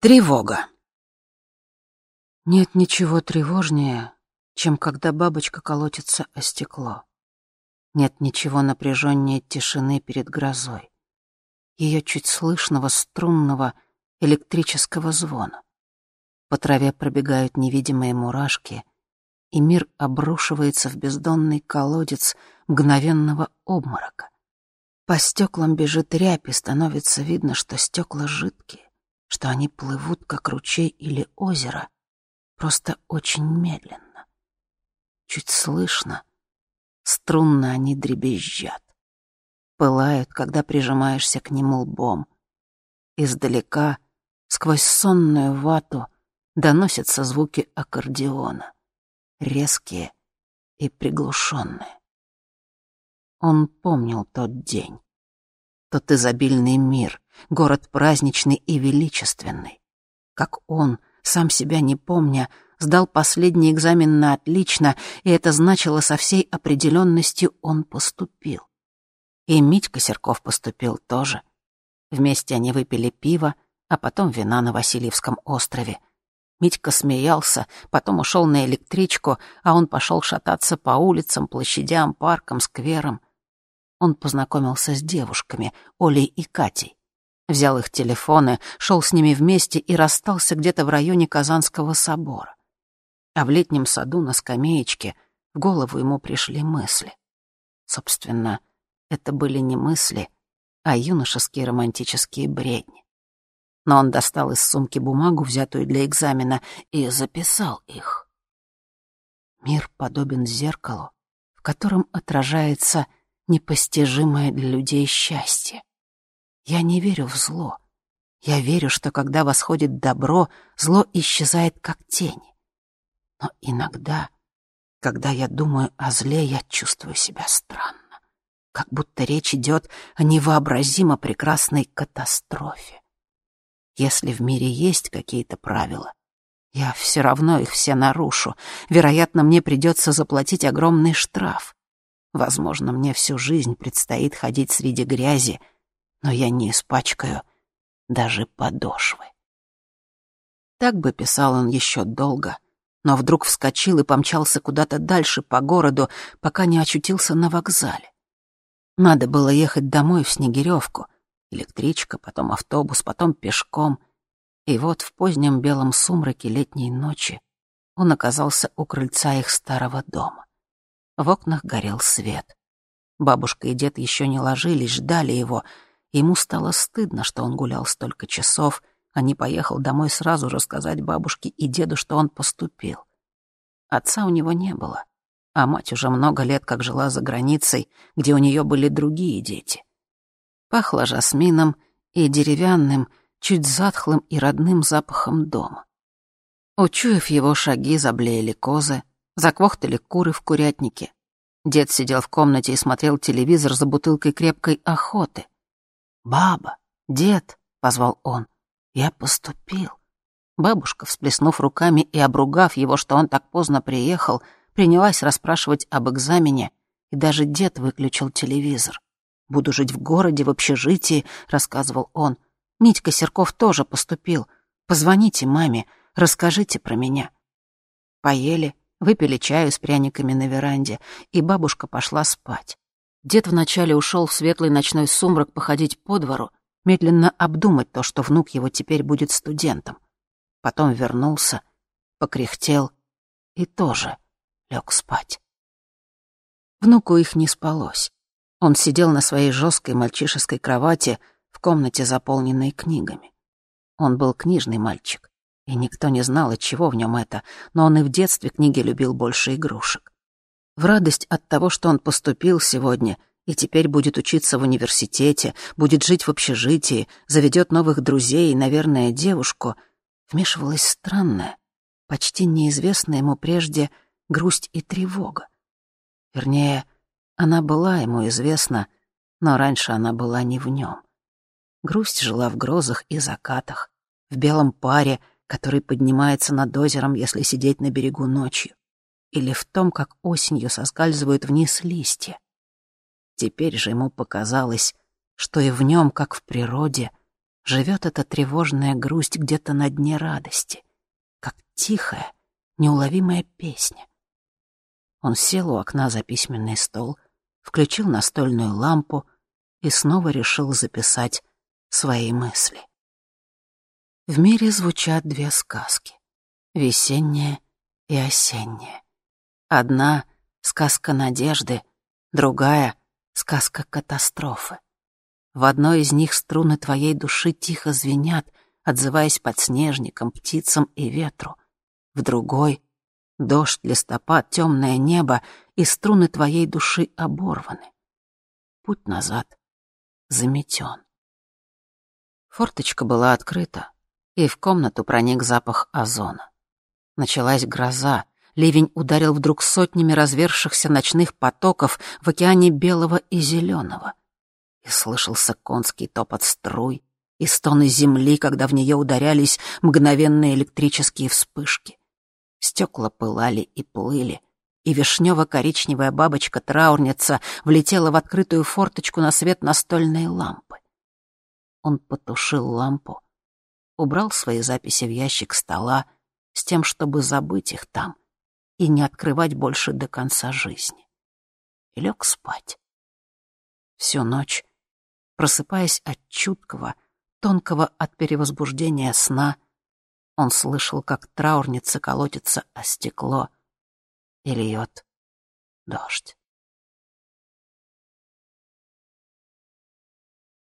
Тревога. Нет ничего тревожнее, чем когда бабочка колотится о стекло. Нет ничего напряженнее тишины перед грозой. Ее чуть слышного струнного электрического звона. По траве пробегают невидимые мурашки, и мир обрушивается в бездонный колодец мгновенного обморока. По стеклам бежит рябь, и становится видно, что стекла жидкие что они плывут, как ручей или озеро, просто очень медленно. Чуть слышно, струнно они дребезжат. Пылают, когда прижимаешься к ним лбом. Издалека, сквозь сонную вату, доносятся звуки аккордеона, резкие и приглушенные. Он помнил тот день, тот изобильный мир, город праздничный и величественный. Как он, сам себя не помня, сдал последний экзамен на отлично, и это значило со всей определенностью он поступил. И Митька Серков поступил тоже. Вместе они выпили пиво, а потом вина на Васильевском острове. Митька смеялся, потом ушел на электричку, а он пошел шататься по улицам, площадям, паркам, скверам. Он познакомился с девушками, Олей и Катей. Взял их телефоны, шел с ними вместе и расстался где-то в районе Казанского собора. А в летнем саду на скамеечке в голову ему пришли мысли. Собственно, это были не мысли, а юношеские романтические бредни. Но он достал из сумки бумагу, взятую для экзамена, и записал их. Мир подобен зеркалу, в котором отражается непостижимое для людей счастье. Я не верю в зло. Я верю, что когда восходит добро, зло исчезает как тень. Но иногда, когда я думаю о зле, я чувствую себя странно, как будто речь идет о невообразимо прекрасной катастрофе. Если в мире есть какие-то правила, я все равно их все нарушу. Вероятно, мне придется заплатить огромный штраф. Возможно, мне всю жизнь предстоит ходить среди грязи, но я не испачкаю даже подошвы. Так бы писал он еще долго, но вдруг вскочил и помчался куда-то дальше по городу, пока не очутился на вокзале. Надо было ехать домой в Снегиревку. Электричка, потом автобус, потом пешком. И вот в позднем белом сумраке летней ночи он оказался у крыльца их старого дома. В окнах горел свет. Бабушка и дед еще не ложились, ждали его. Ему стало стыдно, что он гулял столько часов, а не поехал домой сразу рассказать бабушке и деду, что он поступил. Отца у него не было, а мать уже много лет как жила за границей, где у нее были другие дети. Пахло жасмином и деревянным, чуть затхлым и родным запахом дома. Учуяв его шаги, заблеяли козы, Заквохтали куры в курятнике. Дед сидел в комнате и смотрел телевизор за бутылкой крепкой охоты. «Баба, дед», — позвал он, — «я поступил». Бабушка, всплеснув руками и обругав его, что он так поздно приехал, принялась расспрашивать об экзамене, и даже дед выключил телевизор. «Буду жить в городе, в общежитии», — рассказывал он. «Митька Серков тоже поступил. Позвоните маме, расскажите про меня». Поели, Выпили чаю с пряниками на веранде, и бабушка пошла спать. Дед вначале ушел в светлый ночной сумрак походить по двору, медленно обдумать то, что внук его теперь будет студентом. Потом вернулся, покряхтел и тоже лег спать. Внуку их не спалось. Он сидел на своей жесткой мальчишеской кровати в комнате, заполненной книгами. Он был книжный мальчик. И никто не знал, от чего в нем это, но он и в детстве книги любил больше игрушек. В радость от того, что он поступил сегодня и теперь будет учиться в университете, будет жить в общежитии, заведет новых друзей и, наверное, девушку, вмешивалась странная, почти неизвестная ему прежде грусть и тревога. Вернее, она была ему известна, но раньше она была не в нем. Грусть жила в грозах и закатах, в белом паре — который поднимается над озером, если сидеть на берегу ночью, или в том, как осенью соскальзывают вниз листья. Теперь же ему показалось, что и в нем, как в природе, живет эта тревожная грусть где-то на дне радости, как тихая, неуловимая песня. Он сел у окна за письменный стол, включил настольную лампу и снова решил записать свои мысли. В мире звучат две сказки — весенняя и осенняя. Одна — сказка надежды, другая — сказка катастрофы. В одной из них струны твоей души тихо звенят, отзываясь подснежникам, птицам и ветру. В другой — дождь, листопад, темное небо, и струны твоей души оборваны. Путь назад заметен. Форточка была открыта, и в комнату проник запах озона. Началась гроза, ливень ударил вдруг сотнями развершихся ночных потоков в океане белого и зеленого и слышался конский топот струй и стоны земли, когда в нее ударялись мгновенные электрические вспышки. Стекла пылали и плыли, и вишнево-коричневая бабочка-траурница влетела в открытую форточку на свет настольной лампы. Он потушил лампу, убрал свои записи в ящик стола с тем, чтобы забыть их там и не открывать больше до конца жизни. И лег спать. Всю ночь Просыпаясь от чуткого, тонкого от перевозбуждения сна, он слышал, как траурница колотится о стекло и льет дождь.